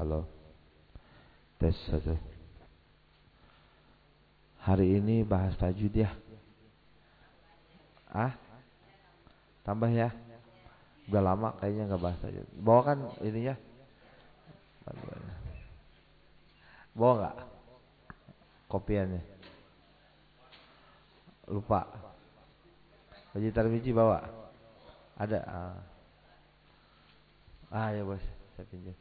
Halo. Tes satu. Hari ini bahas tajwid ya. Ah? Tambah ya. Udah lama kayaknya nggak bahas tajwid. Bawa kan ininya? Bawa nggak? Kopiannya. Lupa. Haji Tarmiji bawa. Ada. Ah, ah ya bos, saya pinjam.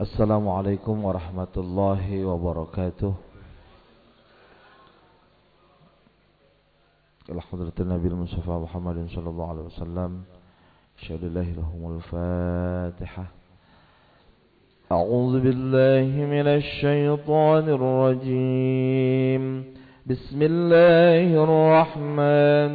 Assalamualaikum warahmatullahi wabarakatuh. Alhamdulillah Nabi Mustafa Muhammad sallallahu alaihi wasallam. Syahadallahi lahumul Fatihah. أعوذ بالله من الشيطان الرجيم بسم الله الرحمن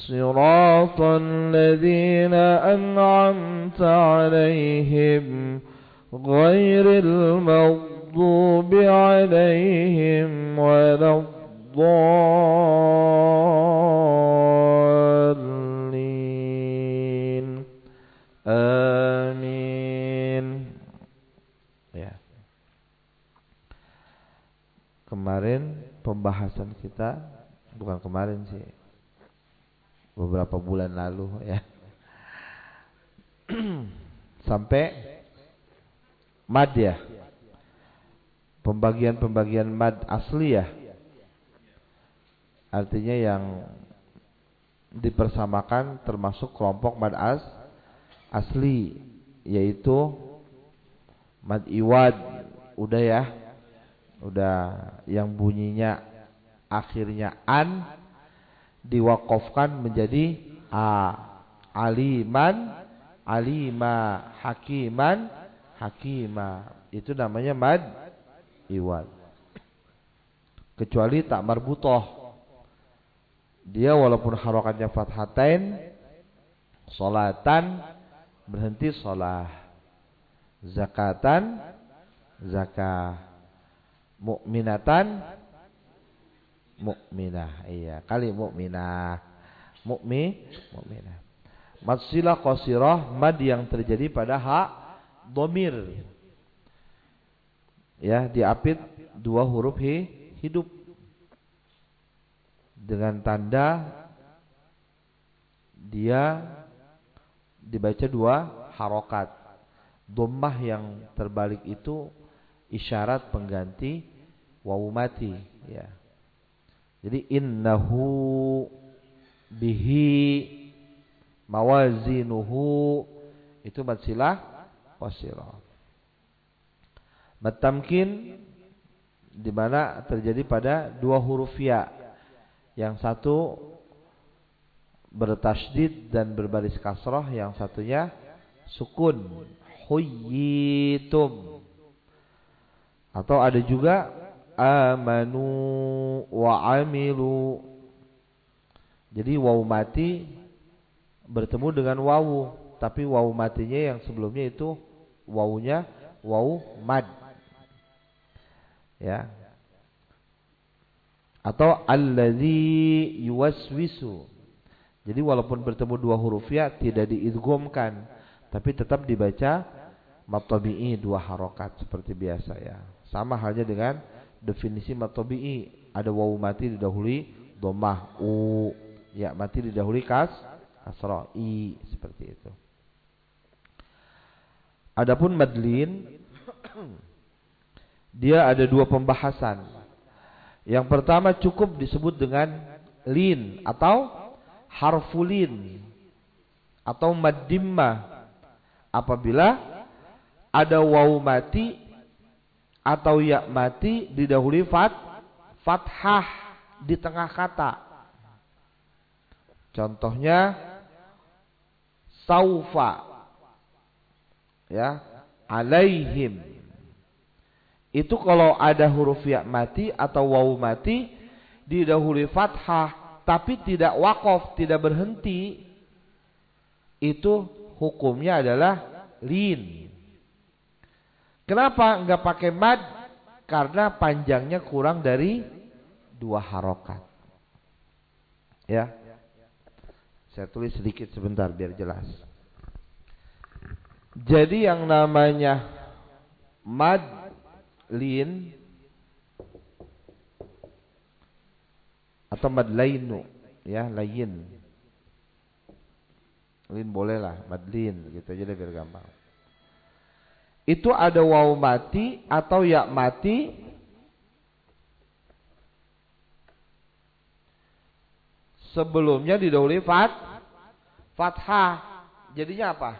صراط الذين أنعمت عليهم غير المغضوب عليهم ولا الضالين آمين ya kemarin pembahasan kita bukan kemarin sih beberapa bulan lalu ya. Sampai mad ya. Pembagian-pembagian mad asli ya. Artinya yang dipersamakan termasuk kelompok mad as asli yaitu mad iwad udah ya udah yang bunyinya akhirnya an diwakafkan menjadi a. Aliman alima hakiman hakima. Itu namanya mad iwad kecuali tak marbutoh. Dia walaupun harokatnya fathatain solatan berhenti solah. Zakatan zakah. Mukminatan mukminah. Iya, kali mukminah. Mukmi, mukminah. Mad mad yang terjadi pada hak domir. Ya, diapit dua huruf hi, hidup dengan tanda dia dibaca dua harokat. Dhammah yang terbalik itu isyarat pengganti wawu mati, ya. Jadi innahu bihi mawazinuhu itu matsilah qasirah. Matamkin di mana terjadi pada dua huruf ya. Yang satu bertasydid dan berbaris kasrah, yang satunya sukun. Huyitum. Atau ada juga amanu wa amilu. Jadi waw mati bertemu dengan wawu, tapi waw matinya yang sebelumnya itu wawunya waw mad. Ya. atau alladzi yuwaswisu. Jadi walaupun bertemu dua huruf ya tidak diidghamkan, tapi tetap dibaca matabi'i dua harokat seperti biasa ya. Sama halnya dengan definisi matabi'i, ada wawu mati didahului domah. U, ya mati didahului kas kasra. I seperti itu. Adapun madlin dia ada dua pembahasan. Yang pertama cukup disebut dengan lin atau harfulin atau maddimma apabila ada waw mati atau ya mati didahului fat fathah di tengah kata. Contohnya saufa ya alaihim itu kalau ada huruf ya mati atau waw mati didahului fathah tapi tidak wakaf, tidak berhenti itu hukumnya adalah lin. Kenapa enggak pakai mad? Karena panjangnya kurang dari dua harokat. Ya. Saya tulis sedikit sebentar biar jelas. Jadi yang namanya mad lin atau mad lainu ya lain lin boleh lah madlin gitu aja biar gampang itu ada waw mati atau ya mati? Sebelumnya didahului fat fathah. Jadinya apa?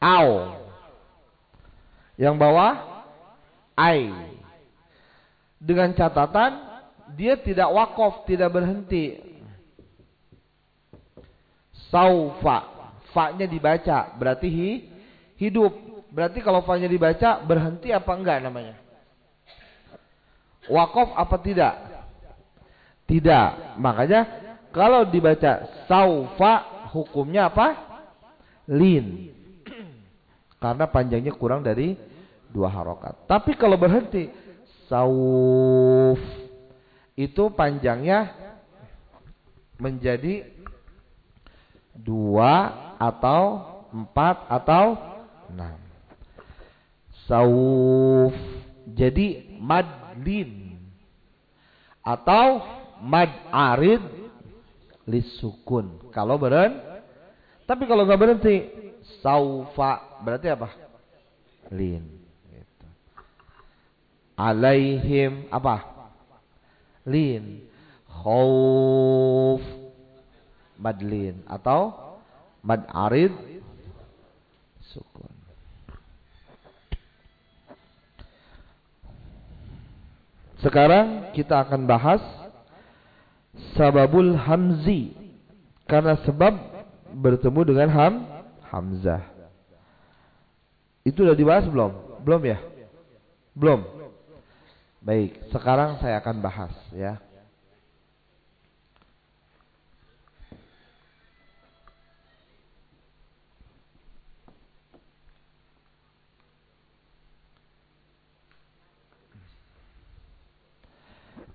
Au. Yang bawah ai. Dengan catatan dia tidak wakaf, tidak berhenti. Saufa, fa-nya dibaca, berarti hi, hidup. Berarti kalau fa-nya dibaca berhenti apa enggak namanya? Wakaf apa tidak? Tidak. Makanya kalau dibaca saufa hukumnya apa? Lin. Karena panjangnya kurang dari dua harokat. Tapi kalau berhenti sauf itu panjangnya menjadi dua atau empat atau enam. Sauf jadi madlin atau mad arid lisukun. Kalau beren, tapi kalau nggak berhenti saufa berarti apa? Lin. Gitu. Alaihim apa? lin khauf madlin atau mad arid sukun Sekarang kita akan bahas sababul hamzi karena sebab bertemu dengan ham hamzah. Itu sudah dibahas belum? Belum ya? Belum. Baik, sekarang saya akan bahas ya.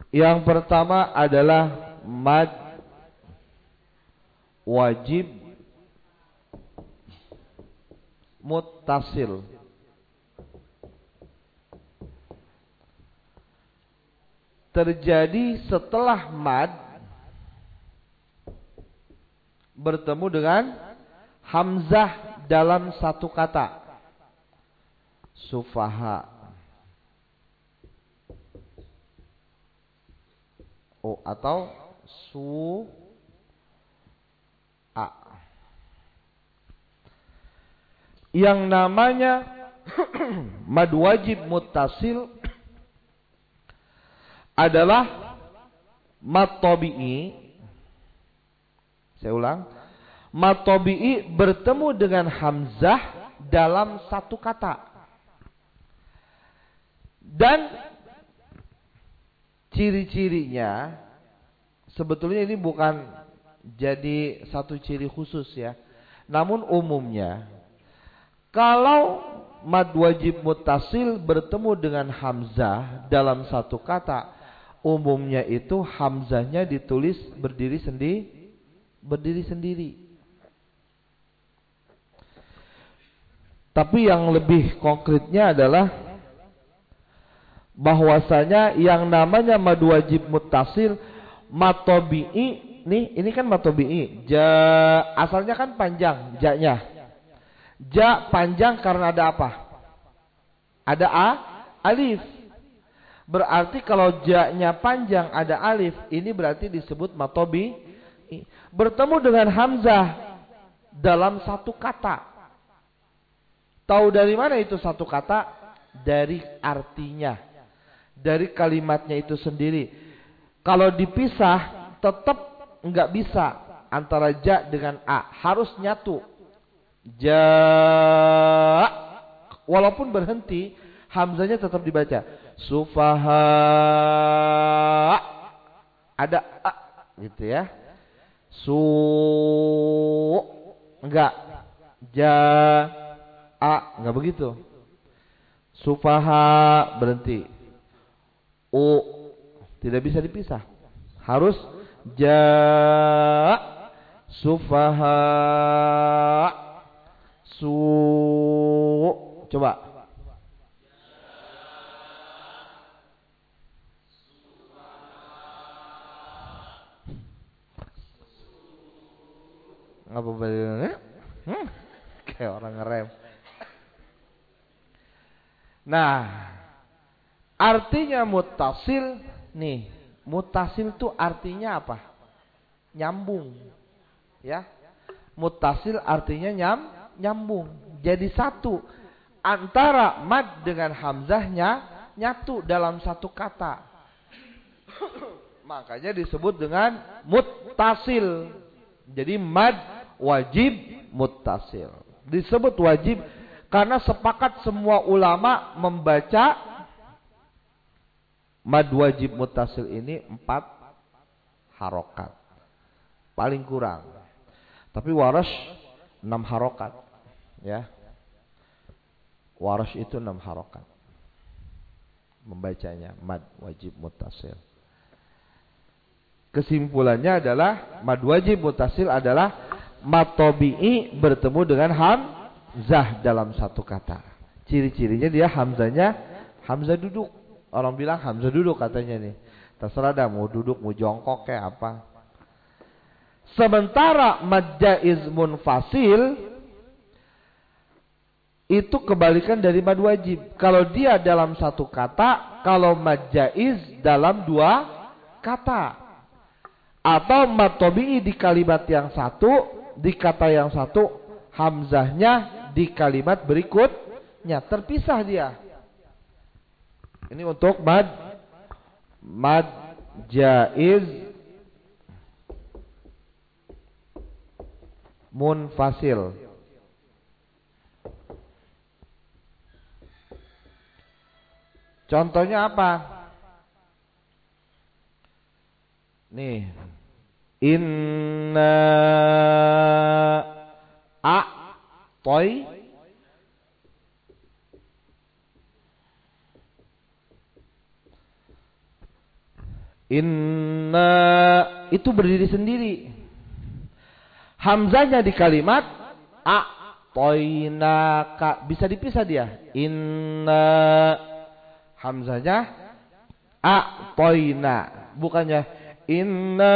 Yang pertama adalah mad wajib muttasil. terjadi setelah mad bertemu dengan hamzah dalam satu kata. Sufaha. Oh, atau su a. Yang namanya mad wajib muttasil adalah matobi'i. Saya ulang. Matobi'i bertemu dengan hamzah dalam satu kata. Dan ciri-cirinya sebetulnya ini bukan jadi satu ciri khusus ya. Namun umumnya kalau mad wajib mutasil bertemu dengan hamzah dalam satu kata umumnya itu hamzahnya ditulis berdiri sendiri berdiri sendiri. Tapi yang lebih konkretnya adalah bahwasanya yang namanya mad wajib muttasil matobi'i nih ini kan matobi'i. Ja asalnya kan panjang ja-nya. Ja panjang karena ada apa? Ada a alif. Berarti kalau ja-nya panjang ada alif ini berarti disebut matobi bertemu dengan hamzah dalam satu kata. Tahu dari mana itu satu kata? Dari artinya dari kalimatnya itu sendiri. Kalau dipisah tetap nggak bisa antara ja dengan a, harus nyatu. Ja walaupun berhenti hamzanya tetap dibaca. Sufaha ada a gitu ya. Su enggak ja a enggak begitu. Sufaha berhenti U tidak bisa dipisah. Harus ja sufaha su coba Ngapa balik hmm? Kayak orang ngerem. Nah, Artinya mutasil nih, mutasil itu artinya apa? Nyambung. Ya. Mutasil artinya nyam, nyambung. Jadi satu antara mad dengan hamzahnya nyatu dalam satu kata. Makanya disebut dengan mutasil. Jadi mad wajib mutasil. Disebut wajib karena sepakat semua ulama membaca Mad wajib mutasil ini empat harokat. Paling kurang. Tapi waras enam harokat. Ya. Waras itu enam harokat. Membacanya. Mad wajib mutasil. Kesimpulannya adalah mad wajib mutasil adalah matobi'i bertemu dengan hamzah dalam satu kata. Ciri-cirinya dia hamzanya hamzah duduk. Orang bilang Hamzah duduk katanya nih. Terserah dah mau duduk, mau jongkok kayak apa. Sementara majaiz munfasil itu kebalikan dari mad wajib. Kalau dia dalam satu kata, kalau majaiz dalam dua kata. Atau mad di kalimat yang satu, di kata yang satu, hamzahnya di kalimat berikutnya terpisah dia. Ini untuk mad mad jaiz munfasil. Contohnya apa? Nih. Inna a Inna itu berdiri sendiri. Hamzanya di kalimat a toinaka bisa dipisah dia. Inna hamzanya a toina bukannya inna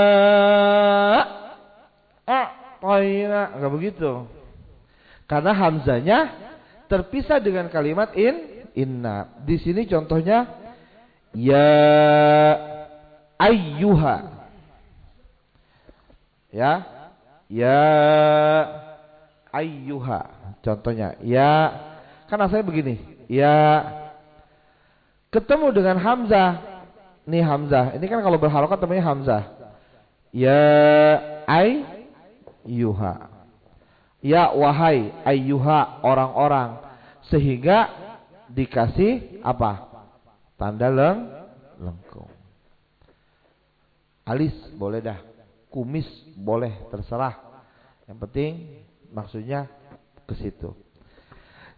a toina enggak begitu. Karena hamzanya terpisah dengan kalimat in inna. Di sini contohnya ya ayyuha. Ya. Ya ayyuha. Contohnya, ya kan saya begini. Ya ketemu dengan hamzah. Nih hamzah. Ini kan kalau berharokat namanya hamzah. Ya ayyuha. Ya wahai ayyuha orang-orang sehingga dikasih apa? Tanda leng lengkung. Alis boleh dah. Kumis boleh terserah. Yang penting maksudnya ke situ.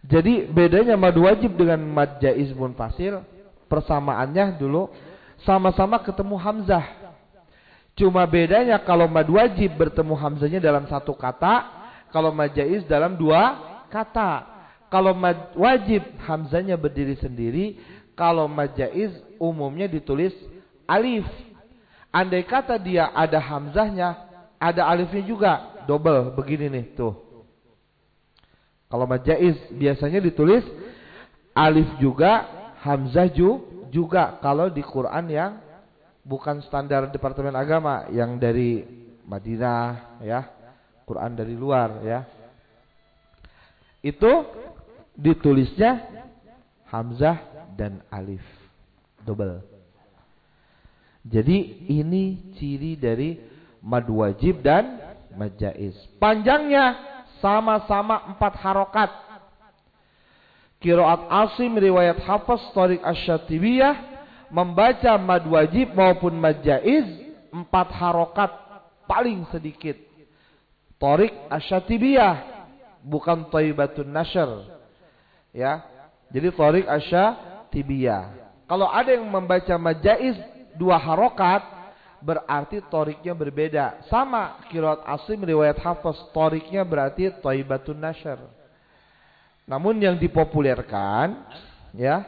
Jadi bedanya mad wajib dengan mad jaiz munfasil persamaannya dulu sama-sama ketemu hamzah. Cuma bedanya kalau mad wajib bertemu hamzahnya dalam satu kata, kalau mad jaiz dalam dua kata. Kalau mad wajib hamzahnya berdiri sendiri, kalau mad jaiz umumnya ditulis alif. Andai kata dia ada hamzahnya, ada alifnya juga, double begini nih tuh. Kalau mad jaiz biasanya ditulis alif juga, hamzah juga kalau di Quran yang bukan standar Departemen Agama yang dari Madinah ya, Quran dari luar ya. Itu ditulisnya hamzah dan alif double. Jadi ini ciri dari mad wajib dan mad jaiz. Panjangnya sama-sama empat harokat. Kiroat Asim riwayat Hafiz Tariq Asyatibiyah membaca mad wajib maupun mad jaiz empat harokat paling sedikit. Torik asyatibiyah bukan toibatun nashr. Ya. Jadi torik asyatibiyah. Kalau ada yang membaca mad jaiz dua harokat berarti toriknya berbeda. Sama kirat asim riwayat hafaz toriknya berarti toibatun nashr. Namun yang dipopulerkan ya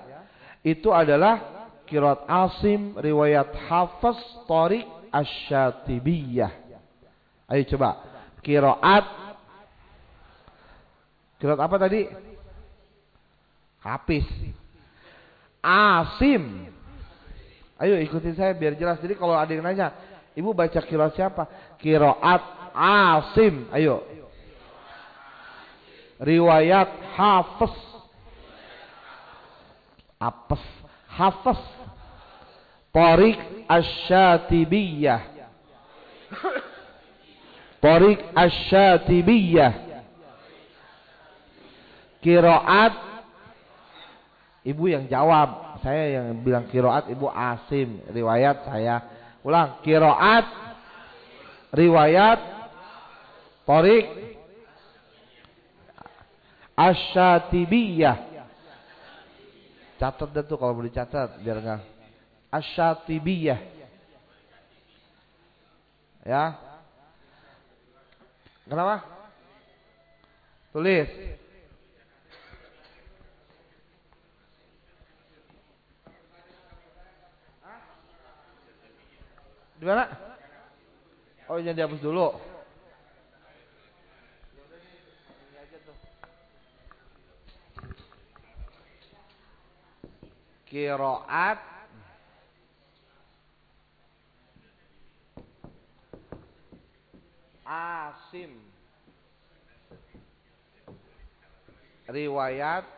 itu adalah Kirat Asim riwayat Hafiz Tariq Asyatibiyah. Ayo coba. Kiraat Kiraat apa tadi? Hafiz. Asim. Ayo ikutin saya biar jelas. Jadi kalau ada yang nanya, Ibu baca kiraat siapa? Kiraat Asim. Ayo. Riwayat Hafiz. Apes. Hafiz. Tariq Asyatibiyah Tariq Asyatibiyah Kiraat Ibu yang jawab Saya yang bilang kiraat Ibu Asim Riwayat saya Ulang Kiraat Riwayat Tariq Asyatibiyah Catat deh tuh kalau boleh catat biar enggak Asyatibiyah. Ya. Kenapa? Tulis. Di mana? Oh, jangan dihapus dulu. Kiroat Asim riwayat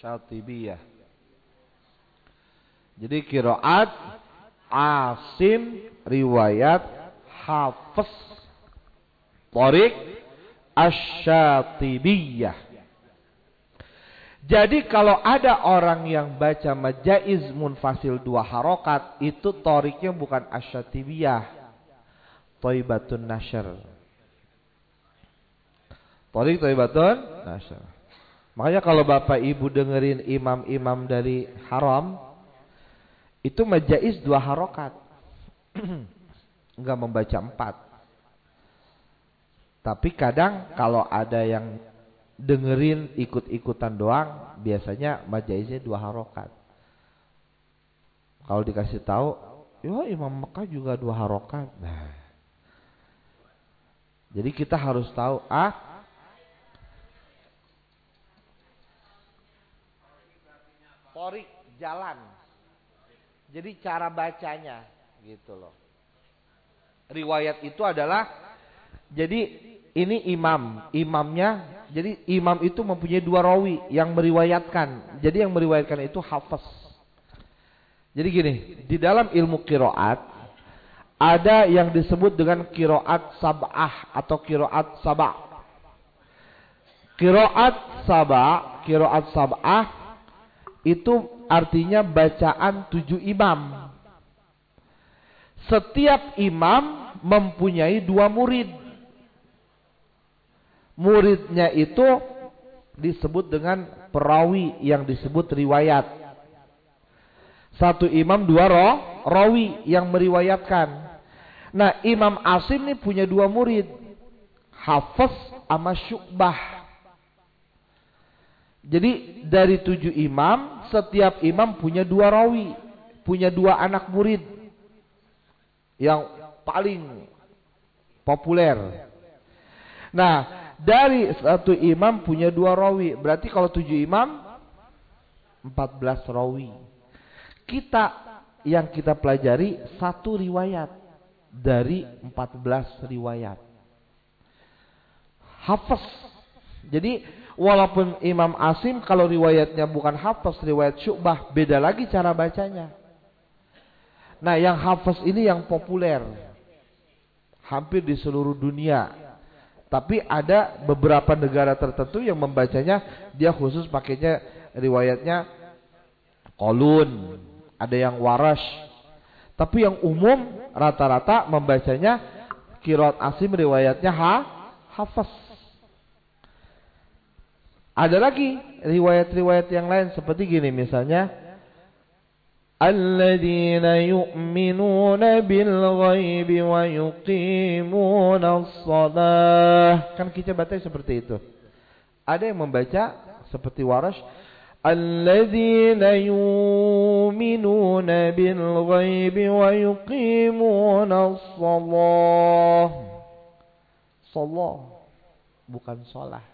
Syatibiyah. Jadi kiraat Asim riwayat Hafiz Tariq Asyatibiyah. Jadi kalau ada orang yang baca majaiz munfasil dua harokat itu toriknya bukan asyatibiyah. Toibatun nasyar. Torik toibatun nasyar. Makanya kalau bapak ibu dengerin imam-imam dari haram, itu majais dua harokat. Enggak membaca empat. Tapi kadang kalau ada yang dengerin ikut-ikutan doang, biasanya majaisnya dua harokat. Kalau dikasih tahu, ya Imam Mekah juga dua harokat. Nah, jadi kita harus tahu ah Torik jalan. Jadi cara bacanya gitu loh. Riwayat itu adalah jadi ini imam, imamnya jadi imam itu mempunyai dua rawi yang meriwayatkan. Jadi yang meriwayatkan itu hafaz. Jadi gini, di dalam ilmu kiroat ada yang disebut dengan kiroat sabah atau kiroat sabah. Kiroat sabah, kiroat sabah itu artinya bacaan tujuh imam. Setiap imam mempunyai dua murid muridnya itu disebut dengan perawi yang disebut riwayat. Satu imam dua roh, rawi yang meriwayatkan. Nah Imam Asim ini punya dua murid. Hafiz sama Syu'bah. Jadi dari tujuh imam, setiap imam punya dua rawi. Punya dua anak murid. Yang paling populer. Nah dari satu imam punya dua rawi. Berarti kalau tujuh imam, empat belas rawi. Kita yang kita pelajari satu riwayat dari empat belas riwayat. Hafaz. Jadi walaupun Imam Asim kalau riwayatnya bukan hafaz, riwayat syubah, beda lagi cara bacanya. Nah yang hafaz ini yang populer. Hampir di seluruh dunia tapi ada beberapa negara tertentu yang membacanya dia khusus pakainya riwayatnya kolun, ada yang waras. Tapi yang umum rata-rata membacanya kirot asim riwayatnya ha, hafaz. Ada lagi riwayat-riwayat yang lain seperti gini misalnya الذين يؤمنون بالغيب ويقيمون الصلاة kan kita baca seperti itu ada yang membaca seperti warash الذين يؤمنون بالغيب ويقيمون الصلاة صلاة bukan sholat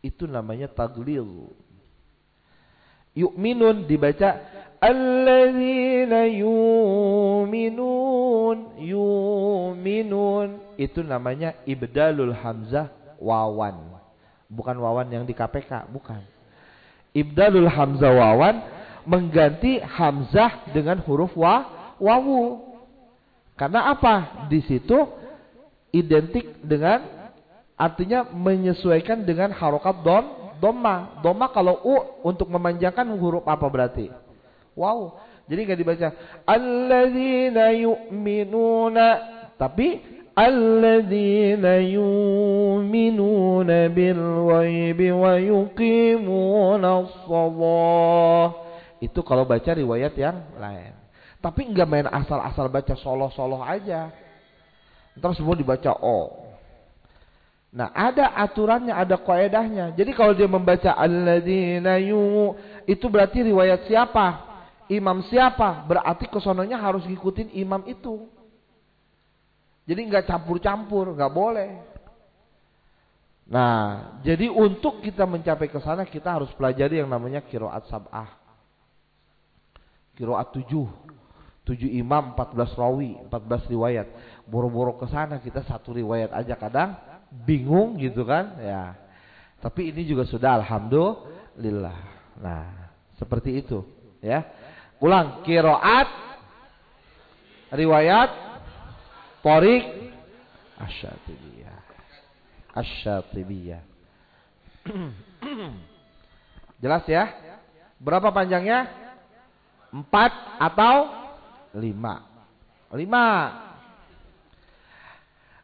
itu namanya taglil yu'minun dibaca Alladzina yuminun yuminun itu namanya ibdalul hamzah wawan. Bukan wawan yang di KPK, bukan. Ibdalul hamzah wawan mengganti hamzah dengan huruf wa wawu. Karena apa? Di situ identik dengan artinya menyesuaikan dengan harokat don doma. Doma kalau u untuk memanjangkan huruf apa berarti? Wow. Jadi nggak dibaca alladzina yu'minuna tapi alladzina yu'minuna bil wa yuqimuna shalah. Itu kalau baca riwayat yang lain. Tapi nggak main asal-asal baca soloh-soloh aja. Terus semua dibaca O. Nah, ada aturannya, ada kaidahnya. Jadi kalau dia membaca alladzina yu itu berarti riwayat siapa? imam siapa? Berarti kesononya harus ngikutin imam itu. Jadi nggak campur-campur, nggak boleh. Nah, jadi untuk kita mencapai ke sana kita harus pelajari yang namanya kiroat sab'ah. Kiroat tujuh. Tujuh imam, empat belas rawi, empat belas riwayat. Boro-boro ke sana kita satu riwayat aja kadang bingung gitu kan, ya. Tapi ini juga sudah alhamdulillah. Nah, seperti itu, ya. Ulang, kiroat, riwayat, torik, asyatibiyah. Asyatibiyah. Jelas ya? Berapa panjangnya? Empat atau lima? Lima.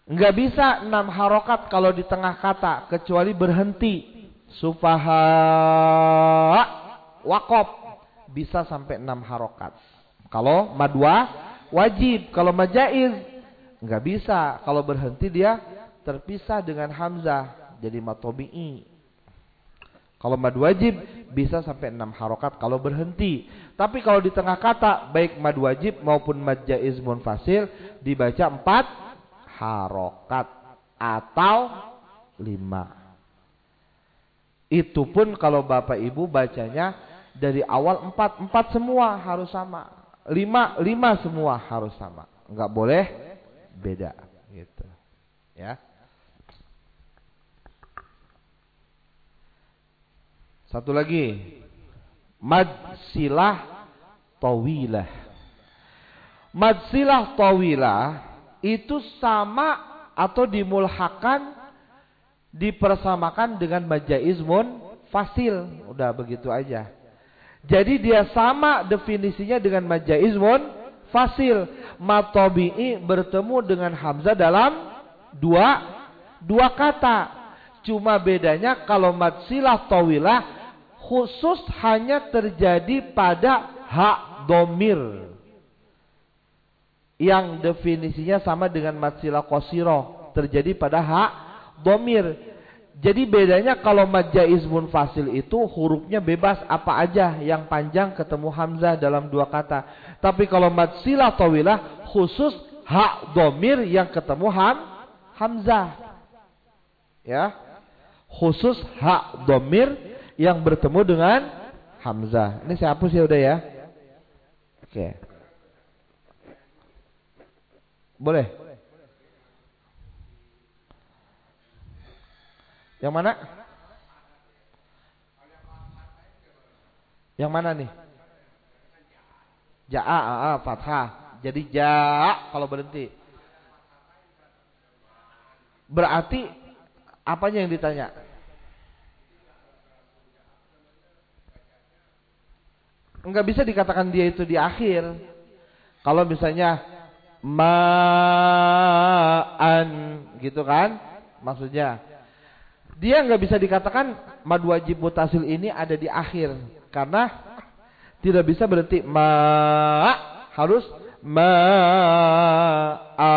Enggak bisa enam harokat kalau di tengah kata kecuali berhenti. Sufaha wakop bisa sampai enam harokat. Kalau madwa wajib, kalau majaiz nggak bisa. Kalau berhenti dia terpisah dengan hamzah jadi matobi'i. Kalau mad wajib bisa sampai enam harokat kalau berhenti. Tapi kalau di tengah kata baik mad wajib maupun mad jaiz munfasil dibaca empat harokat atau lima. Itu pun kalau bapak ibu bacanya dari awal empat empat semua harus sama, lima lima semua harus sama, nggak boleh beda gitu ya. Satu lagi madsilah tawilah. Madsilah tawilah itu sama atau dimulhakan dipersamakan dengan majaizmun fasil. Udah begitu aja. Jadi dia sama definisinya dengan majaizmun fasil. Matobi'i bertemu dengan Hamzah dalam dua dua kata. Cuma bedanya kalau matsilah tawilah khusus hanya terjadi pada hak domir. Yang definisinya sama dengan matsilah kosiro. Terjadi pada hak domir. Jadi bedanya kalau mad jaiz munfasil itu hurufnya bebas apa aja yang panjang ketemu hamzah dalam dua kata. Tapi kalau mad silah tawilah khusus hak domir yang ketemu ham hamzah. Ya. Khusus hak domir yang bertemu dengan hamzah. Ini saya hapus ya udah ya. Oke. Boleh? Yang mana? Yang mana nih? Ja'a, ah, fathah. Jadi ja kalau berhenti. Berarti apanya yang ditanya? Enggak bisa dikatakan dia itu di akhir. Kalau misalnya ma'an gitu kan? Maksudnya dia nggak bisa dikatakan mad wajib mutasil ini ada di akhir karena tidak bisa berhenti ma harus ma a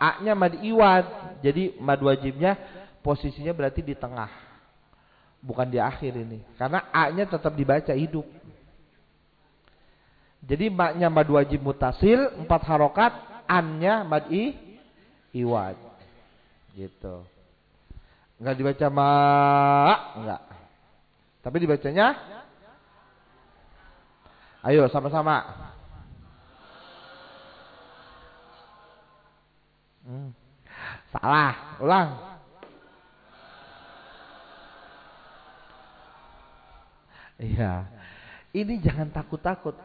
a-nya mad iwad. Jadi mad wajibnya posisinya berarti di tengah. Bukan di akhir ini. Karena a-nya tetap dibaca hidup. Jadi maknya mad wajib mutasil empat harokat, an-nya mad i iwad. Gitu. Enggak dibaca ma, enggak. Tapi dibacanya Ayo sama-sama. Hmm. Salah, ulang. Iya. Ini jangan takut-takut.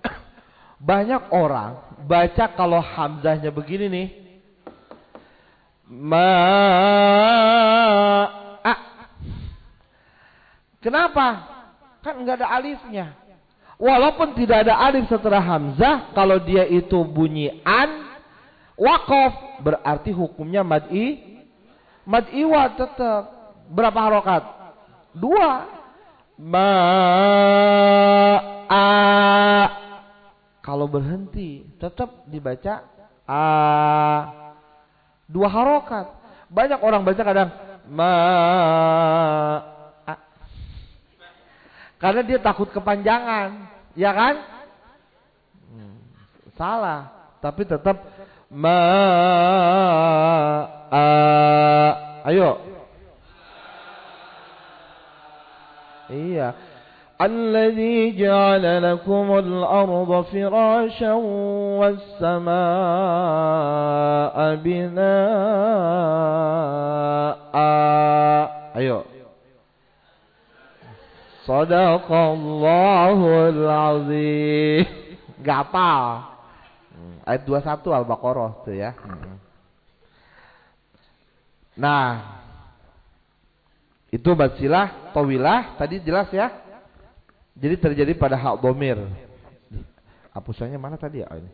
Banyak orang baca kalau hamzahnya begini nih. Ma Kenapa? Kan enggak ada alifnya. Walaupun tidak ada alif setelah hamzah, kalau dia itu bunyi an, wakof, berarti hukumnya mad'i, mad'iwa tetap. Berapa harokat? Dua. Ma a kalau berhenti tetap dibaca a dua harokat. Banyak orang baca kadang ma karena dia takut kepanjangan, ya kan? Hmm, salah, tapi tetap ma ayo. Iya. الذي جعل لكم الأرض فراشا والسماء بناء ayo Sadaqallahul azim. Gapal. Hmm, ayat 21 Al-Baqarah tuh ya. Hmm. Nah, itu basilah, tawilah tadi jelas ya. Jadi terjadi pada hak domir. Hapusannya mana tadi ya? Ini.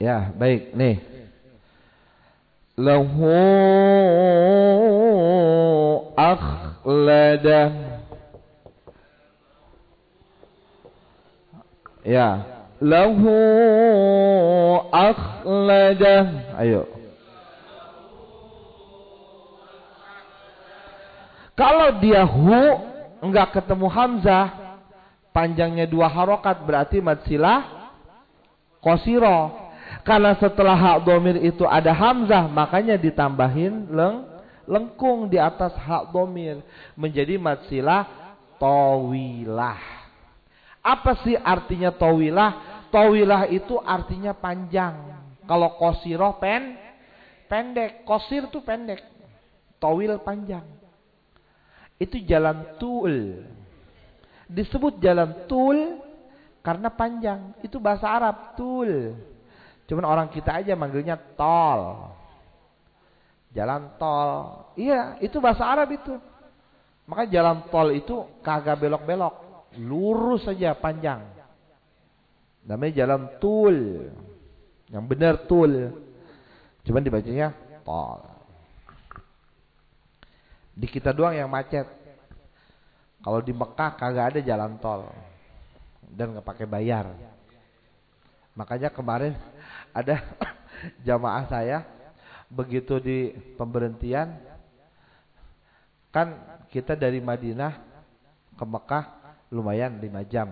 Ya, baik. Nih. Lahu akhlada. Ya. Lahu akhlada. Ayo. Kalau dia hu enggak ketemu hamzah, panjangnya dua harokat berarti matsilah kosiro. Karena setelah hak domir itu ada hamzah, makanya ditambahin leng, lengkung di atas hak domir. Menjadi matsilah tawilah. Apa sih artinya tawilah? Tawilah itu artinya panjang. Kalau kosiroh pen, pendek. Kosir tuh pendek. Tawil panjang. Itu jalan tul. Disebut jalan tul karena panjang. Itu bahasa Arab, tul. Cuman orang kita aja manggilnya tol. Jalan tol. Iya, itu bahasa Arab itu. Maka jalan tol itu kagak belok-belok. Lurus saja panjang. Namanya jalan tul. Yang benar tul. Cuman dibacanya tol. Di kita doang yang macet. Kalau di Mekah kagak ada jalan tol. Dan nggak pakai bayar. Makanya kemarin ada jamaah saya begitu di pemberhentian kan kita dari Madinah ke Mekah lumayan 5 jam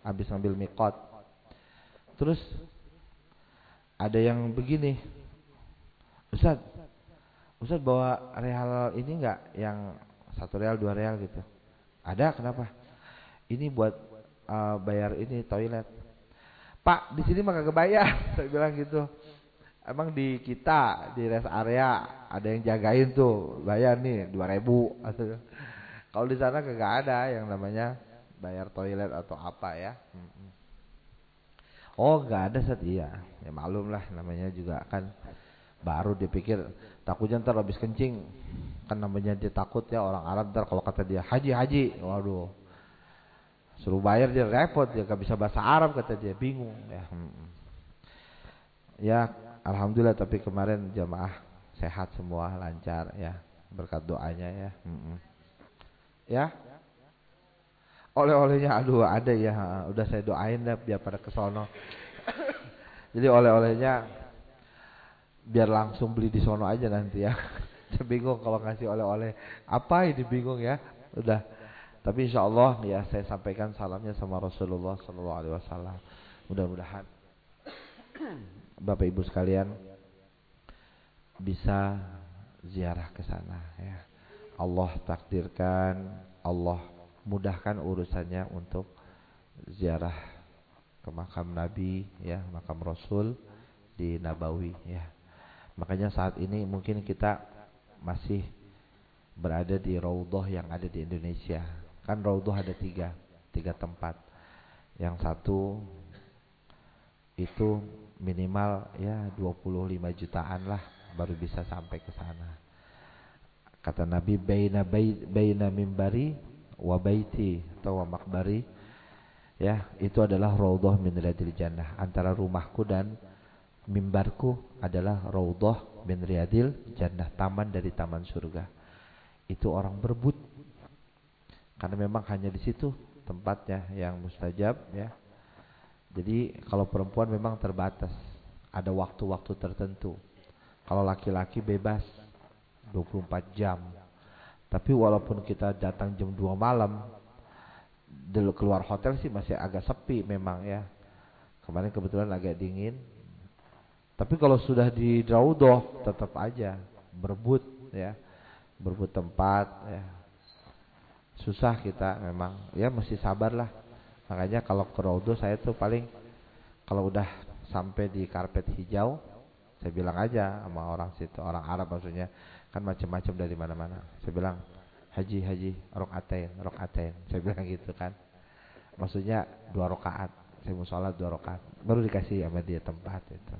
habis ngambil mikot terus ada yang begini Ustaz Ustaz bawa real ini enggak yang satu real dua real gitu ada kenapa ini buat uh, bayar ini toilet Pak, di sini mah kagak bayar. Saya bilang gitu. Emang di kita di rest area ada yang jagain tuh, bayar nih dua ribu. Kalau di sana kagak ada yang namanya bayar toilet atau apa ya. Oh, nggak ada saat iya. Ya malum lah namanya juga kan baru dia pikir takutnya ntar habis kencing kan namanya dia takut ya orang Arab ntar kalau kata dia haji haji waduh Suruh bayar dia repot, dia gak bisa bahasa Arab kata dia, bingung ya. Ya, alhamdulillah tapi kemarin jamaah sehat semua, lancar ya. Berkat doanya ya. Ya. Oleh-olehnya aduh ada ya, udah saya doain deh biar pada kesono. Jadi oleh-olehnya biar langsung beli di sono aja nanti ya. Saya bingung kalau ngasih oleh-oleh. Apa ini bingung ya. Udah tapi insya Allah ya saya sampaikan salamnya sama Rasulullah Sallallahu Alaihi Wasallam. Mudah-mudahan Bapak Ibu sekalian bisa ziarah ke sana ya. Allah takdirkan, Allah mudahkan urusannya untuk ziarah ke makam Nabi ya, makam Rasul di Nabawi ya. Makanya saat ini mungkin kita masih berada di raudhah yang ada di Indonesia Kan Raudhah ada tiga, tiga tempat. Yang satu itu minimal ya 25 jutaan lah baru bisa sampai ke sana. Kata Nabi baina baina mimbari wa baiti atau wa makbari ya itu adalah raudhah min riyadil jannah antara rumahku dan mimbarku adalah raudhah min riyadil jannah taman dari taman surga itu orang berebut karena memang hanya di situ tempatnya yang mustajab ya. Jadi kalau perempuan memang terbatas, ada waktu-waktu tertentu. Kalau laki-laki bebas 24 jam. Tapi walaupun kita datang jam 2 malam, dulu keluar hotel sih masih agak sepi memang ya. Kemarin kebetulan agak dingin. Tapi kalau sudah di Draudoh tetap aja berebut ya. Berebut tempat ya susah kita memang ya mesti sabar lah makanya kalau ke Raudo saya tuh paling kalau udah sampai di karpet hijau saya bilang aja sama orang situ orang Arab maksudnya kan macam-macam dari mana-mana. Saya bilang haji haji rok aten rok aten saya bilang gitu kan. Maksudnya dua rakaat. Saya mau sholat dua rakaat. Baru dikasih sama dia tempat itu.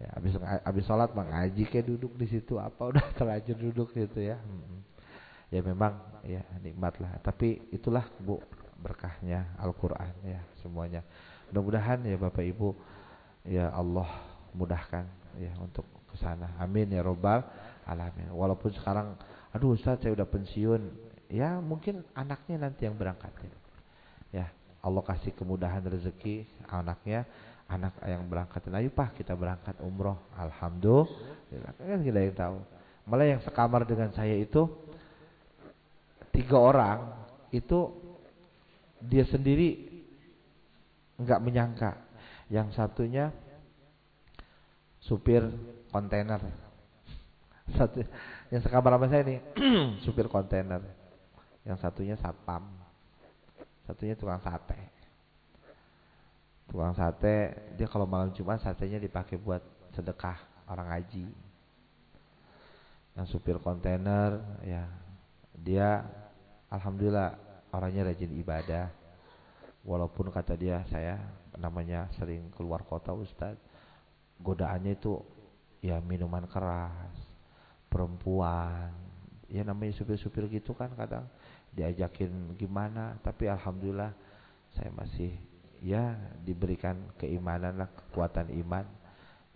Ya habis habis sholat mengaji kayak duduk di situ apa udah terlanjur duduk gitu ya. Hmm. Ya memang ya nikmat lah. Tapi itulah bu berkahnya Al-Quran ya semuanya. Mudah-mudahan ya Bapak Ibu ya Allah mudahkan ya untuk ke sana. Amin ya robbal alamin walaupun sekarang aduh Ustaz saya udah pensiun. Ya mungkin anaknya nanti yang berangkat ya Allah kasih kemudahan rezeki anaknya anak yang berangkat ayo pak kita berangkat umroh. Alhamdulillah. Kan kita yang tahu. Malah yang sekamar dengan saya itu tiga orang itu dia sendiri nggak menyangka. Yang satunya supir kontainer satu yang sekabar sama saya nih supir kontainer yang satunya satpam, satunya tukang sate. Tukang sate, dia kalau malam Jumat satenya dipakai buat sedekah orang haji. Yang supir kontainer, ya dia alhamdulillah orangnya rajin ibadah. Walaupun kata dia saya namanya sering keluar kota Ustadz, godaannya itu ya minuman keras, perempuan, ya namanya supir-supir gitu kan kadang diajakin gimana tapi alhamdulillah saya masih ya diberikan keimanan lah kekuatan iman.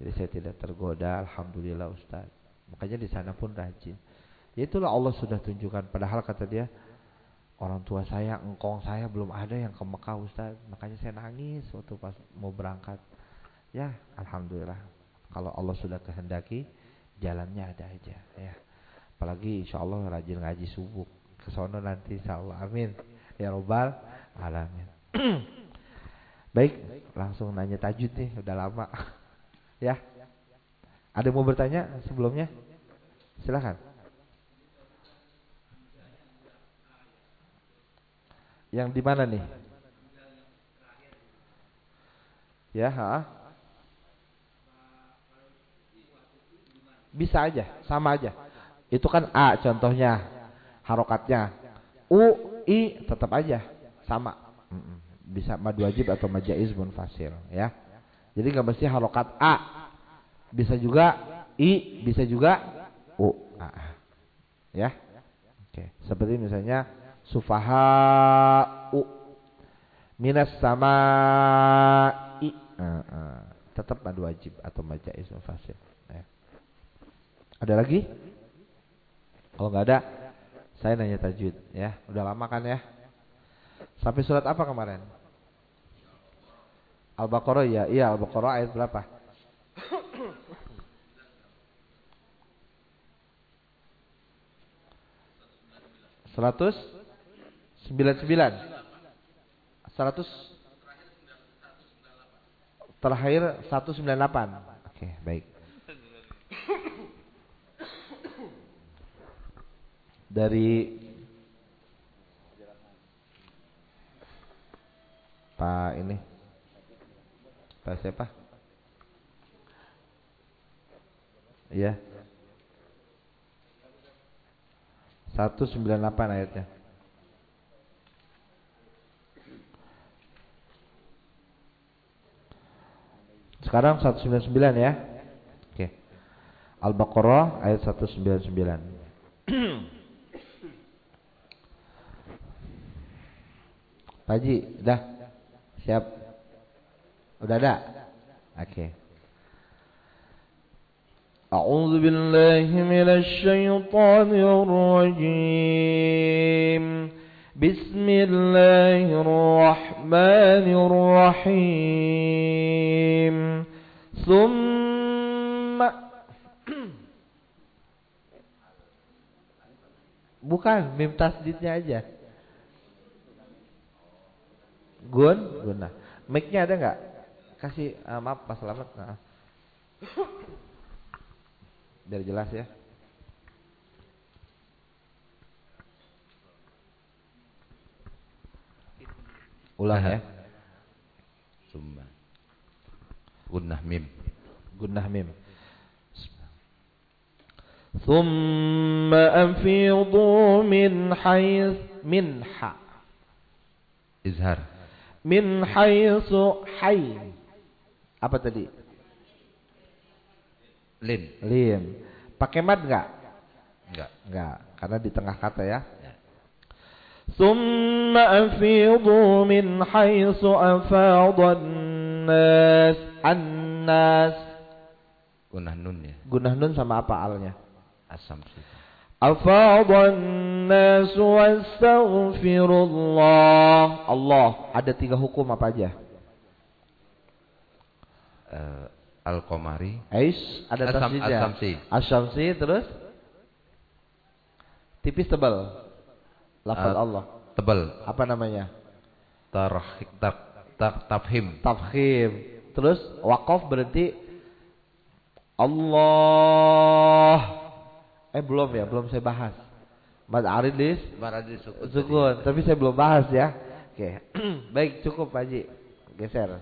Jadi saya tidak tergoda alhamdulillah Ustaz. Makanya di sana pun rajin. Ya itulah Allah sudah tunjukkan. Padahal kata dia orang tua saya engkong saya belum ada yang ke Mekah Ustaz. Makanya saya nangis waktu pas mau berangkat. Ya alhamdulillah. Kalau Allah sudah kehendaki jalannya ada aja ya Apalagi insya Allah rajin ngaji subuh ke sono nanti insya Allah. Amin. Ya robbal alamin. Baik, langsung nanya tajud nih, udah lama. ya. Ada mau bertanya sebelumnya? Silakan. Yang di mana nih? Ya, ha? Bisa aja, sama aja. Itu kan A contohnya harokatnya. U, I tetap aja sama. Bisa mad wajib atau majaiz munfasil ya. Jadi nggak mesti harokat A. Bisa juga I, bisa juga U. A. Ya. Oke, seperti misalnya sufaha U minas sama I. Uh, uh. Tetap mad wajib atau majaiz munfasil. Ada lagi? Kalau nggak ada, saya nanya tajwid ya. Udah lama kan ya? Sampai surat apa kemarin? Al-Baqarah ya. Iya, Al-Baqarah ayat berapa? Seratus sembilan sembilan. Seratus terakhir satu sembilan delapan. Oke, baik. Dari Pak ini Pak siapa? Iya. 198 ayatnya. Sekarang 199 ya. Oke. Al-Baqarah ayat 199 Pak Haji, udah? Siap? Udah ada? Oke. Okay. أعوذ بالله من الشيطان الرجيم بسم الله الرحمن الرحيم ثم bukan mim tasdidnya aja Gun, guna. Mic-nya ada nggak? Kasih uh, maaf Pak Selamat. Nah. Biar jelas ya. Ulang ya. Summa. Gunnah mim. Gunnah mim. ثم أفيضوا من حيث منح إزهار min haitsu hay. Apa tadi? Lin. Lin. Pakai mad enggak? Enggak. Enggak, karena di tengah kata ya. ya. Thumma afidu min haitsu afadhan nas. An-nas. Gunah nun ya. Gunah nun sama apa alnya? Asam sih. أفاض الناس واستغفر الله Allah ada tiga hukum apa aja uh, Al-Qamari Ais ada Asam, tasdidnya Asamsi Asamsi terus tipis tebal lafaz uh, Allah tebal apa namanya tarhik tak tak tafhim tafhim terus wakaf berarti Allah Eh belum ya, belum saya bahas. Mad arid lis Baradi sukun. sukun, tapi saya belum bahas ya. Oke. Baik, cukup Pak Haji. Geser.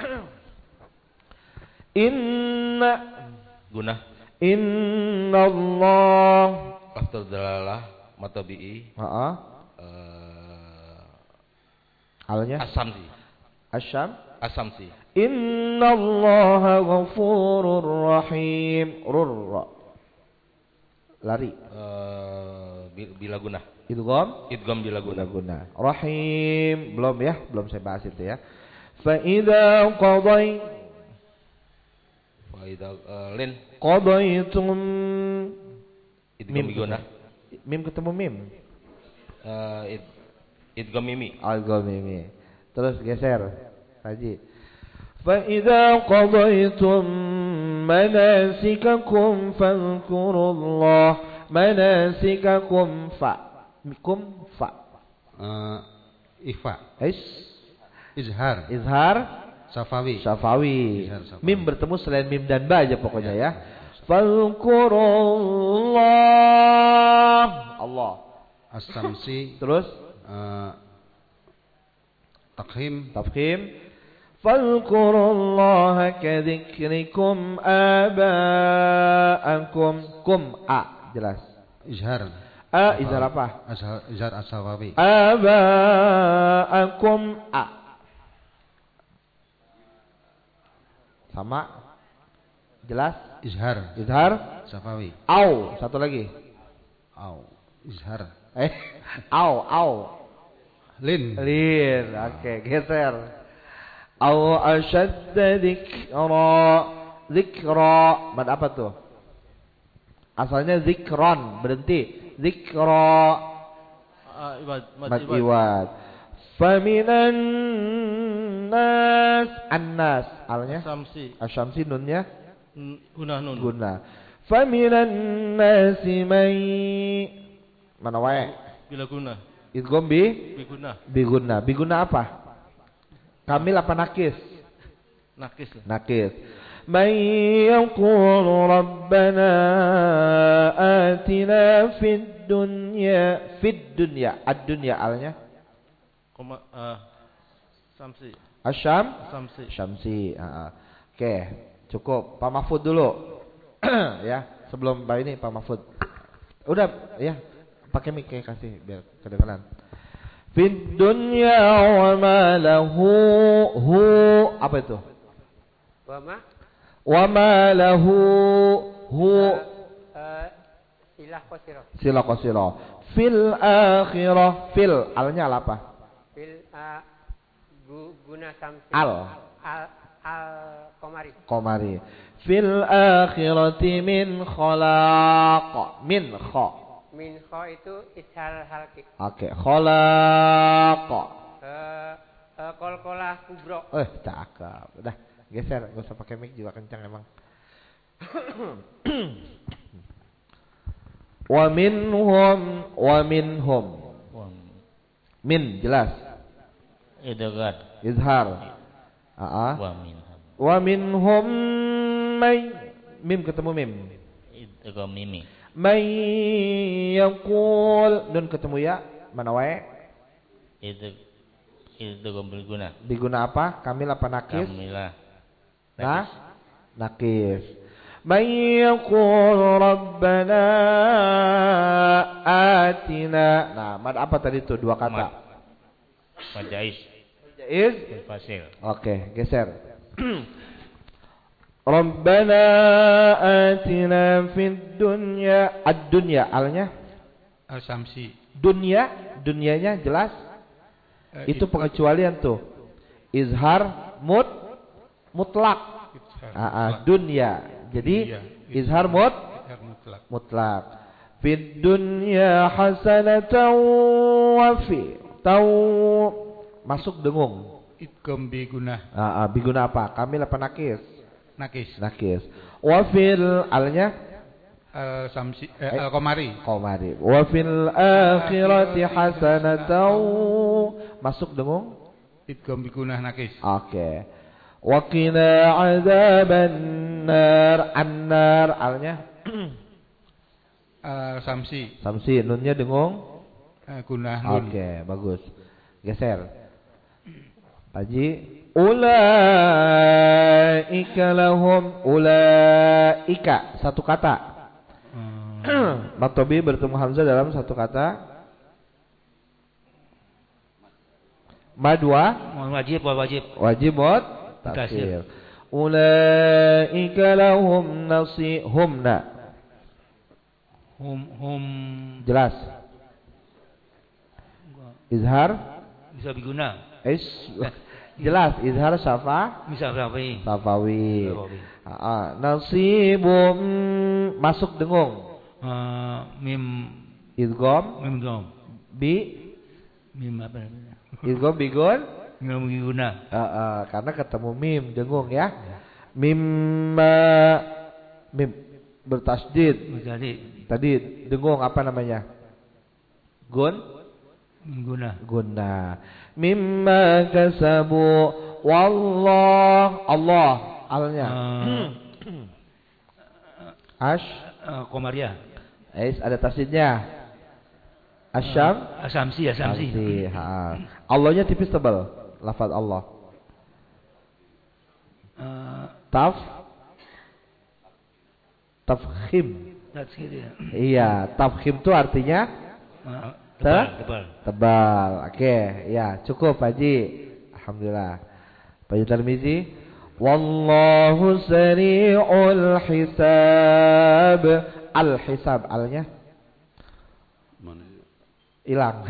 Inna Guna. Inna Allah Faktor dalalah matabi'i Heeh. eh Alnya asamsi. Asyam Asamsi. Inna Allah ghafurur rahim Rurra Lari Eh bi- bila guna. Idgham Idgham bila guna. Guna-guna Rahim Belum ya Belum saya bahas itu ya Fa'idha qadai Faida eh, lin Qadaitum idgham bi guna. Mim ketemu mim Eh id idgham mimi. Al-Ghamimi. Terus geser. Haji. فَإِذَا قَضَيْتُم مَنَاسِكَكُمْ فَاذْكُرُوا اللَّهَ مَنَاسِكَكُمْ fa kum fa Eh, ifa, is izhar, izhar safawi. syafawi Izhar syafawi. mim bertemu selain mim dan ba aja pokoknya ya Fadhkurullah Allah As-samsi, terus eh, takhim, تفخيم فاذكروا الله كذكركم آباءكم كم A jelas. Izhar. A izhar apa? Izhar asawawi. Aba akum a. Sama. Jelas? Izhar. Izhar? Safawi. Au, satu lagi. Au. Izhar. Eh, au, au. Lin. Lin. Oke, okay, geser. Au asyadda dikra. Dikra. Mad apa tuh? Asalnya zikron, berhenti. Ah, mad, mad ibad. iwad. Faminan nas, annas, alnya Samsi. asyamsi nunnya Gunah nun. guna. Faminan nasi may mana wae? Bila guna. Idgham bi Bi guna. Biguna. Biguna apa? Kamil apa nakis? Nakis. Nakis. Man yaqulu rabbana atina fid dunya fid dunya ad-dunya alnya Koma, ah, Samsi. asyam Samsi. oke cukup. Pak Mahfud dulu. Ya sebelum Pak ini Pak Mahfud. Udah ya. Pakai mic ya, kasih biar kedengaran fid dunya wa ma lahu hu apa itu? Wama wa ma lahu hu. Eh, silah kosiro sila qasira fil akhirah. Fil alnya apa? Fil gu, guna samsi Al. al al komari. Qamari fil akhirati min khalaq. Min kha. Min kho itu ishal halki Oke, khalaq. eh eh, kolkolah kubro. Eh, cakep. Udah, geser, gak usah pakai mic juga kencang emang. wa minhum wa minhum. Min jelas. Idgham Izhar. Aa. wa minhum. Wa minhum may mim ketemu mim. Idgham mimi. May yaqul nun ketemu ya. Mana wae? Idg idgham bil guna. Diguna apa? Kamil apa nakis? Kamilah. Nah, nakis. Man yaqul rabbana atina. Nah, mad apa tadi itu dua kata? Mad. Majais. Jaiz. Bil fasil. Oke, geser. Rabbana atina fid dunya ad-dunya alnya al-samsi. dunya dunianya jelas Eh, itu pengecualian tuh izhar mut mutlak. Izhar ah, ah, dunya. Jadi Iya, izhar mut? Mutlak. mutlak. Fid dunya hasanatan wa fi tau. Masuk dengung. Idgham bi gunah, ah, biguna apa? Kamil apa nakis? Nakis. nakis. Wa fil alnya? Al-samsi, eh, Eh. al-komari. qamari. Wa fil akhirati hasanatan. masuk dengung? Idgham bi gunah nakis. Oke. Wa qina adzaban nar. An-nar alnya Al Samsi. Samsi, nunnya dengung. Eh, gunah Oke, nun. bagus. Geser. Haji. Ulaika lahum ulaika satu kata. Hmm. Matobi bertemu Hamzah dalam satu kata. Madwa Wajib wajib. wajib mod Tasir. Ulaika lahum nasi humna. Hum hum Jelas. Izhar Bisa biguna. is jelas izhar syafa Bisa safawi. Safawi. Ah, nasibum masuk dengung. eh, mim Idgom mim gom. bi Mim apa namanya? idgom guna. Ah, ah, karena ketemu mim dengung ya. Mim ma- mim bertasdid. Jadi Tadi dengung apa namanya? Gun guna. guna. Mimma kasabu wallah Allah alnya. Eh, Ash eh, Komariah. Ais ada tasdidnya. Asyam Asamsi ya Samsi. Samsi, ha. Allahnya tipis tebal. Lafaz Allah. Eh, Taf Tafkhim. that's gitu ya. Iya, tafkhim itu artinya Eh, Tebal, te- tebal. tebal. Oke, ya, cukup Haji. Alhamdulillah. Pak Haji Tarmizi, wallahu sari'ul hisab. Al-hisab alnya hilang.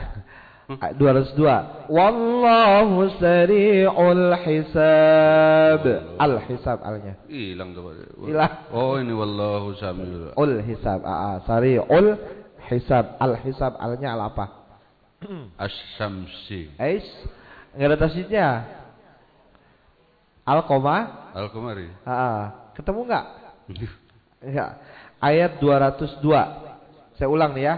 202. Wallahu sari'ul hisab. Al-hisab alnya. Hilang tuh. Hilang. Oh ini wallahu samiul. Ul hisab. Ah, ah. sari'ul hisab. Al-hisab alnya al apa? Asyamsi. Ais. Enggak ada tasdidnya. Al koma. Al-Qamari. Ah, ah. ketemu enggak? Enggak. Ayat 202. Saya ulang nih ya.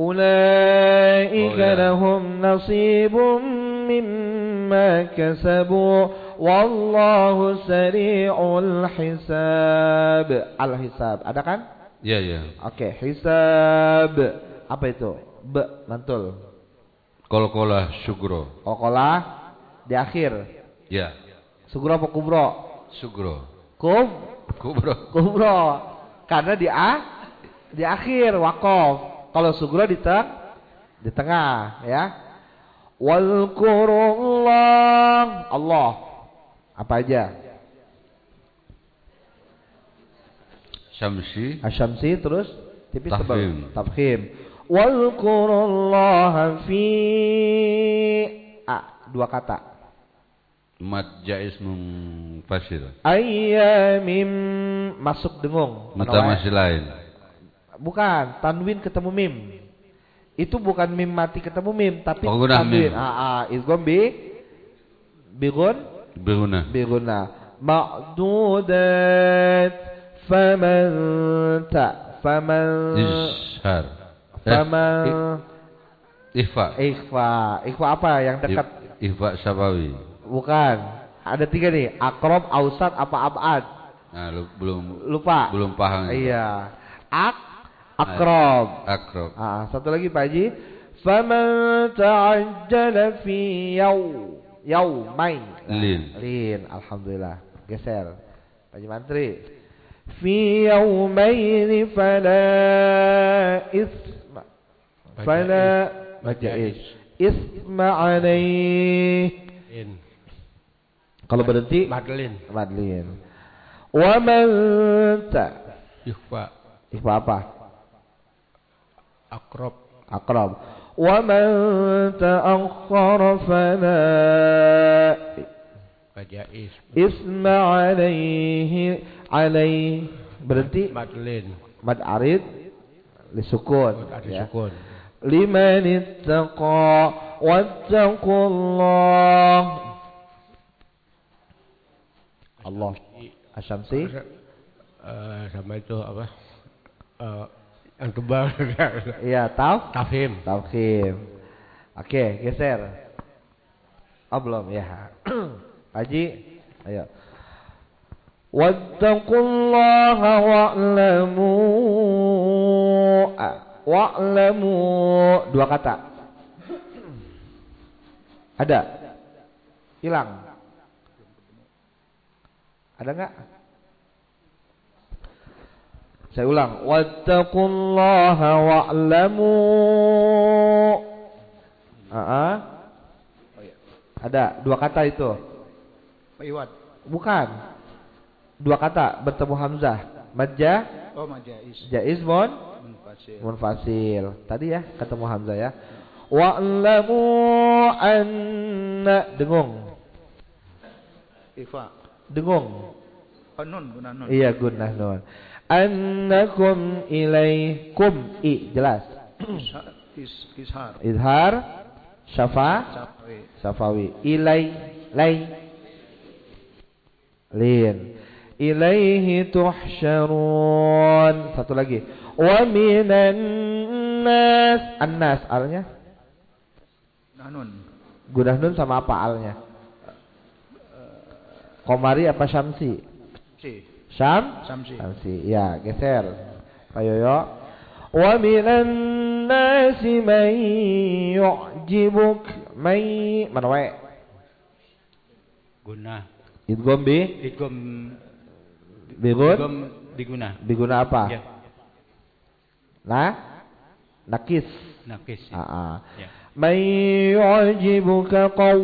Ulaika Oh, lahum nasibum mimma kasabu wallahu sari'ul hisab. Al hisab. Ada kan? Ya ya. Oke, hisab. Apa itu? B mantul. Kol-kolah sugro. Okola di akhir. Ya. Sugro apa kubro? Sugro. Kub Kubro. kubro. Karena di a di akhir wakof. Kalau sugro di teng di tengah ya. Walkurullah Allah. Apa aja? Syamsi. Asyamsi terus tipis Tafkhim. tebal. Tafkhim. Walkurullah fi a dua kata. Mad jais munfasil. Ayamim masuk dengung. Mata masih lain. Bukan, tanwin ketemu mim. Itu bukan mim mati ketemu mim, tapi Oh, guna tanwin. Ah, ah, idgham bi bigun Berguna. biguna. Ma'dudat faman ta faman Izhar. Eh, faman i- Ikhfa. ikhfa. Ikhfa apa yang dekat? Ikhfa sabawi. Bukan. Ada tiga nih, akrob, ausat, apa abad. Nah, lu, belum Lupa. belum paham. Iya. Ak akrob. Akrob. Ah, satu lagi Pak Haji. Faman ta'ajjala fi yaw yaumain. Nah, Lin. Lin, alhamdulillah. Geser. Pak Haji Mantri. Fi yaumain fala isma fala baca is. Isma alaih. In. Kalau berhenti Madeline. Madlin. Wa man ta Ikhfa. Ikhfa apa? Akrob. أقرب ومن تأخر فلا Fajais. إثم عليه عليه berhenti Madeline. mad arid lisukun Ada ya. sukun. liman ittaqa wattaqullah Allah asyamsi Eh, sama itu apa? Eh, yang tebal. iya taf Tafhim. Tauhid. Oke, geser. Oh, belum ya. Haji, ayo. Wattaqullaha wa'lamu Wa'lamu dua kata. Ada? Hilang. Ada enggak? Saya ulang. Wattaqullaha wa'lamu. Ah, Ada dua kata itu. Pak Iwan. Bukan. Dua kata bertemu hamzah. Majja, Oh, majais. jaiz mon, Munfasil. munfasil. Tadi ya ketemu hamzah ya. Wa'lamu anna dengung. Ifa. Dengung. Oh, nun, guna nun. Iya gunnah nun. Annakum ilaikum i jelas. Ishar. Is, ishar. Izhar syafa Safi. safawi ilai lai lin ilaihi tuhsyarun satu lagi wa minan nas annas alnya Nanun. gudah nun sama apa alnya komari apa syamsi Si. Syam Samsi. Samsi. Ya, geser. Pak Yoyo. Wa minan nasi man yu'jibuk may mana wae? Guna. Idgham bi Idgom. bigun Idgom diguna. biguna apa? Ya. Nah, nakis. Nakis. Ah, ah. Ya. Man yu'jibuka qaw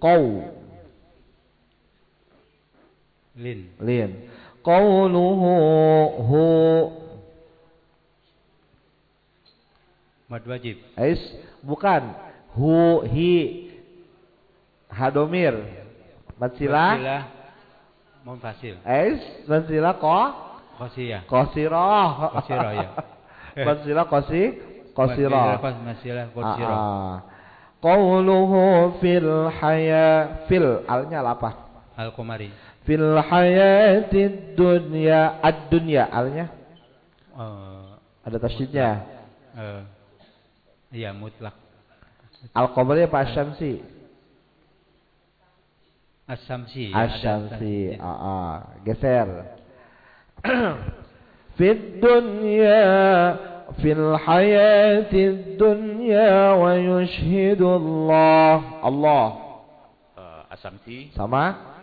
qaw Lin. lin. Qawluhu hu Mad wajib. Ais bukan hu hi hadomir matsilah Sila. Munfasil. Ais matsilah ko Khosiyah. kosiroh Qasirah, ya. matsilah kosi kosiroh ah. Qawluhu fil haya fil alnya apa Al-Qamari. Fil hayatid dunya ad dunya alnya Eh, ada tasydidnya eh, Iya mutlak. al qamari apa asyamsi ya, Asyamsi. As-Samsi. Ah, ah. geser. Fid dunya fil hayati dunya wa yushhidu Allah. Allah Asamsi sama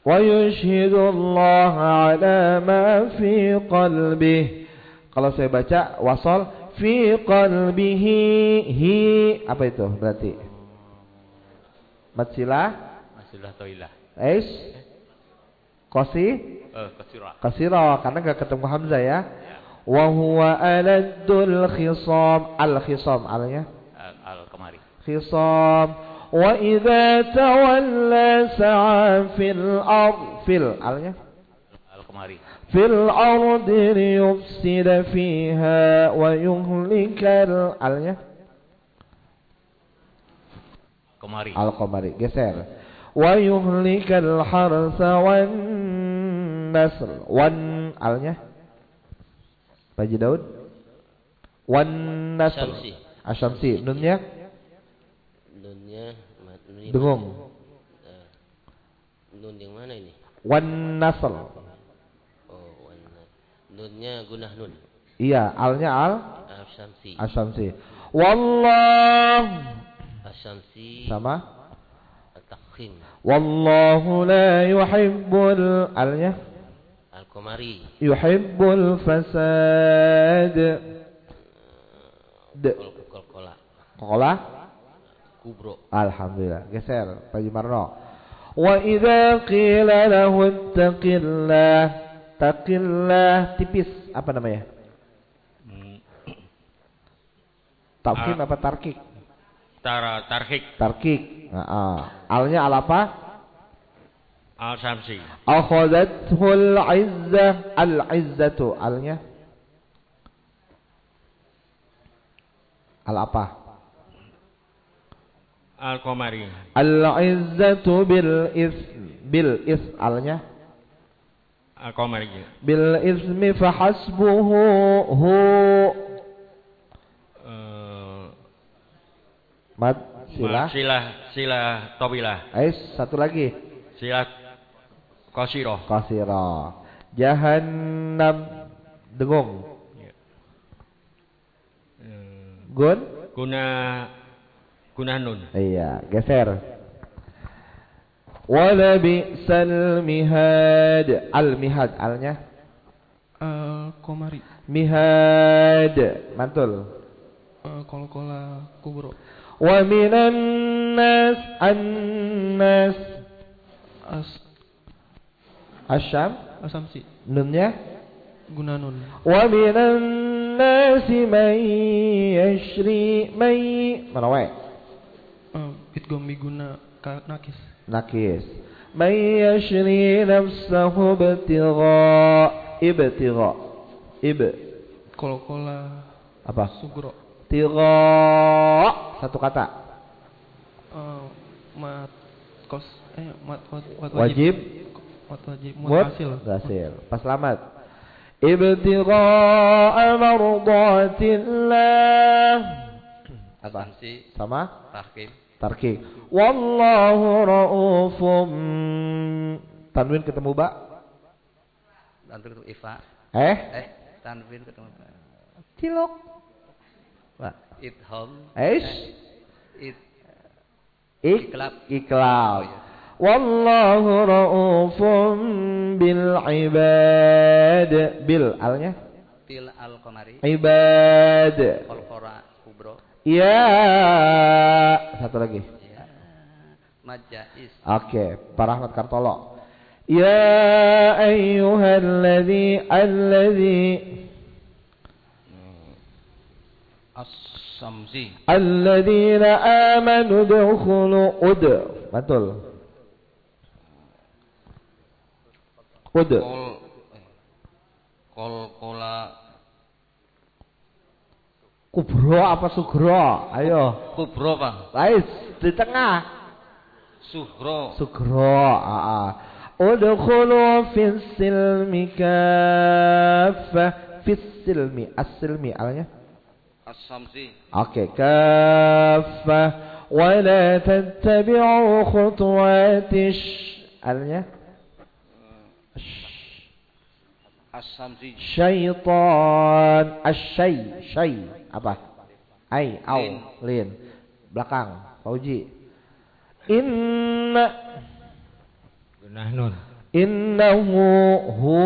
wa yushhidu Allah ala ma fi qalbih. Kalau saya baca wasal fi qalbihi hi. Apa itu berarti? Matsilah? Masilah Toilah Ais? Kosi uh, Kasirah Kasiro Karena gak ketemu Hamzah ya. Wa huwa aladul khisam. Al khisam alnya? Al Kamari Khisam Wa idha tawalla sa'a fil ard Fil alnya Al Kamari Fil ardi liyufsida fiha Wa yuhlikal alnya Kamari Al qamari. Geser. Wa yuhlikal harsa wan Wan alnya Haji Daud. Wan nasl Asyamsi. Asyamsi Nunnya Nunnya yang Dengung mana? Eh, nun yang mana ini? Wan nasl Oh, wana. Nunnya gunah nun. Iya alnya al Asyamsi. Asyamsi Wallah Asyamsi. Sama At-Takhim. Wallahu la yuhibbul alnya Al-Qamari. Yuhibbul fasad kol kola. Kola Kubro. Alhamdulillah. Geser Pak Haji Marno. Wa idza qila lahu ittaqillah taqillah tipis apa namanya? Tafkim apa tarkik? Tara Tarhik Tarkik. Nah, ah. Alnya al apa? Al Samsi Akhadathul izzah al izzatu alnya al apa? Al Kamari Al izzatu bil is bil is alnya. Al Kamari bil ismi fahasbuhu hu. Uh, mad sila. Silah Silah Tobilah. Ais satu lagi. Silah Kosiroh kasira jahannam dengung. Gun? Guna guna nun. Iya, geser. Wala bi'sal mihad. Al mihad, alnya Al Komari. mihad. Mantul. Uh, Kol-kola Kubro. Wa minan nas annas As asyam Asamsi. nunnya Gunanun. wa minan nasi man yashri man mana wae Idgom Miguna Nakis. nakis. Man yashri nafsahu ibtigha ibtigha ib. Kol-kola. Apa? Sugro. tigha. Satu kata. Uh, mat kos eh mat wat, wat wajib. Mat wajib. Mut mutasil. gasil pas selamat. Ibtigha mardatillah apa? Sama? Tahkim. Tarkik wallahu raufum tanwin ketemu ba Tanwin ketemu Ifa. eh Eh, tanwin ketemu cilok Ba. Idham. Eish. Id Ik Iklab. iklab wallahu raufum bil ibad bil alnya Bil Al-Qamari. ibad Kol-kola Kubro. Ya satu lagi Ya. Majais. Oke, Pak Rahmat Kartolo. Ya ayyuhalladzi alladzi As-samsi. alladzina amanu dukhulu ud. Betul. Ud. Kol eh, kol kola Kubro apa sugro? Ayo. kubro Pak. Ais di tengah. Sugro. Ah, ah. Udkhulu fis silmi kaffah. Fis silmi. As-silmi alnya. As-samsi. Oke, kaffah wa la tattabi'u khutuwatish alnya As-samsi. syaitan asyai syai apa ai au Lin. lin belakang Fauji inna Gunah nun. innahu hu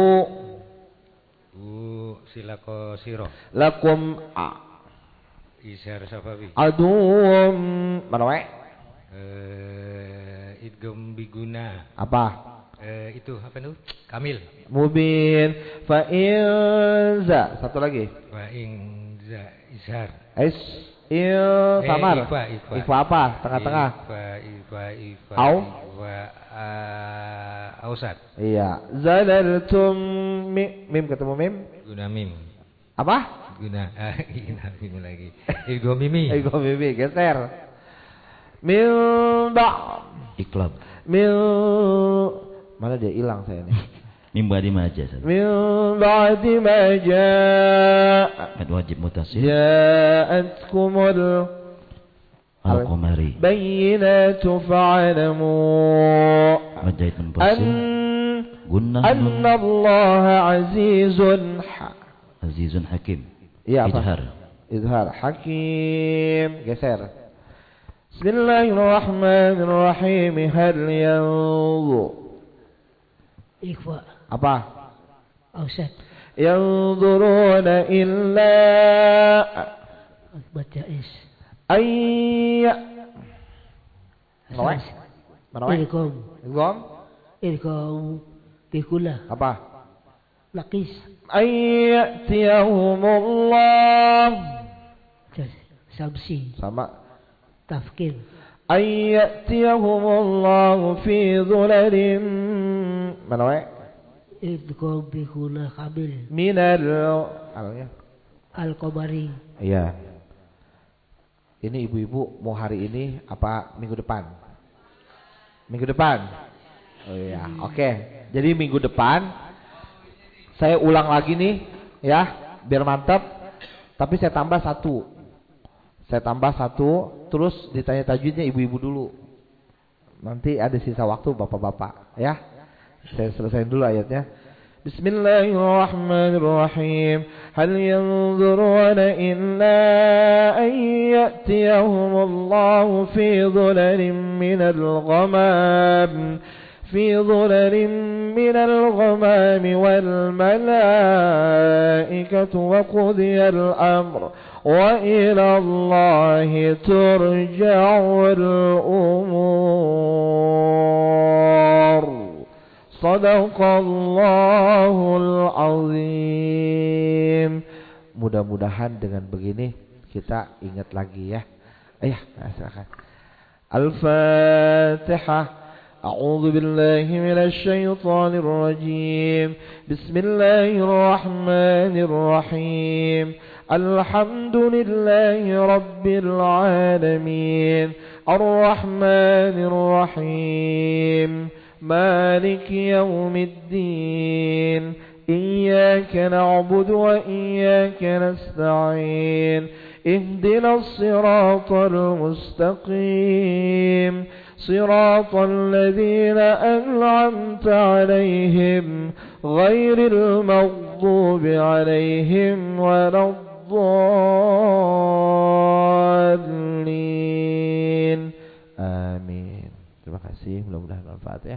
U silako siro. lakum a Isyar safawi. aduum mana wae Eh, idgom biguna. apa Eh, itu apa itu? Kamil. mubin fa in za satu lagi ing za ishar. Ais il Eh, samar. ifa, ifa. Ifa apa? Tengah-tengah. Ifa, ifa, ifa. Au? Ifa, uh, ausat. Iya. Zalaltum mim, mim ketemu mim. Guna mim. Apa? Guna, ah, guna mim lagi. Idgom mimi. Ego mimi geser. Min ba Iklab. min mana dia hilang saya nih. Min ba'di ma jazal. Min ba'di ma jaa Mad wajib mutasil. ja'atkumul Al-Qamari. bayyinatu fa'lamu Mad jahit an munfasil. Gunnah أن nun. الله عزيز ح- Azizun hakim. Iya apa? Idhar. Izhar Hakim Geser Bismillahirrahmanirrahim Hal yanzu Ikhwa apa? Ausat Yanzuruna illa Baca is. Ayya. Mana wae? Ilkom Izgom Ilkom Bikula Apa? Nakis Ayyatiyahumullah. Samsi. Sama. Tafkir. Ayyatiyahumullah Fi dhulalim Mana wae? Ilkom Bikula Kamil Minal Alnya Al-Qamari Iya. Ini ibu-ibu mau hari ini apa minggu depan? Minggu depan. Oh iya, oke. Jadi minggu depan saya ulang lagi nih ya, biar mantap. Tapi saya tambah satu. Saya tambah satu, terus ditanya tajwidnya ibu-ibu dulu. Nanti ada sisa waktu bapak-bapak, ya. Saya selesaiin dulu ayatnya. Bismillahirrahmanirrahim. هل ينظرون إلا أن يأتيهم الله في ظلل من الغمام في ظلل من الغمام والملائكة وقضي الأمر وإلى الله ترجع الأمور صدق الله العظيم Mudah-mudahan dengan begini kita ingat lagi ya. Ayah, silakan. Al-Fatihah. أعوذ بالله من الشيطان الرجيم بسم الله الرحمن الرحيم الحمد لله رب العالمين الرحمن الرحيم مالك يوم الدين. إياك نعبد وإياك نستعين. اهدنا الصراط المستقيم. صراط الذين أنعمت عليهم غير المغضوب عليهم ولا الضالين. آمين. Terima kasih. Mudah-mudahan manfaat ya.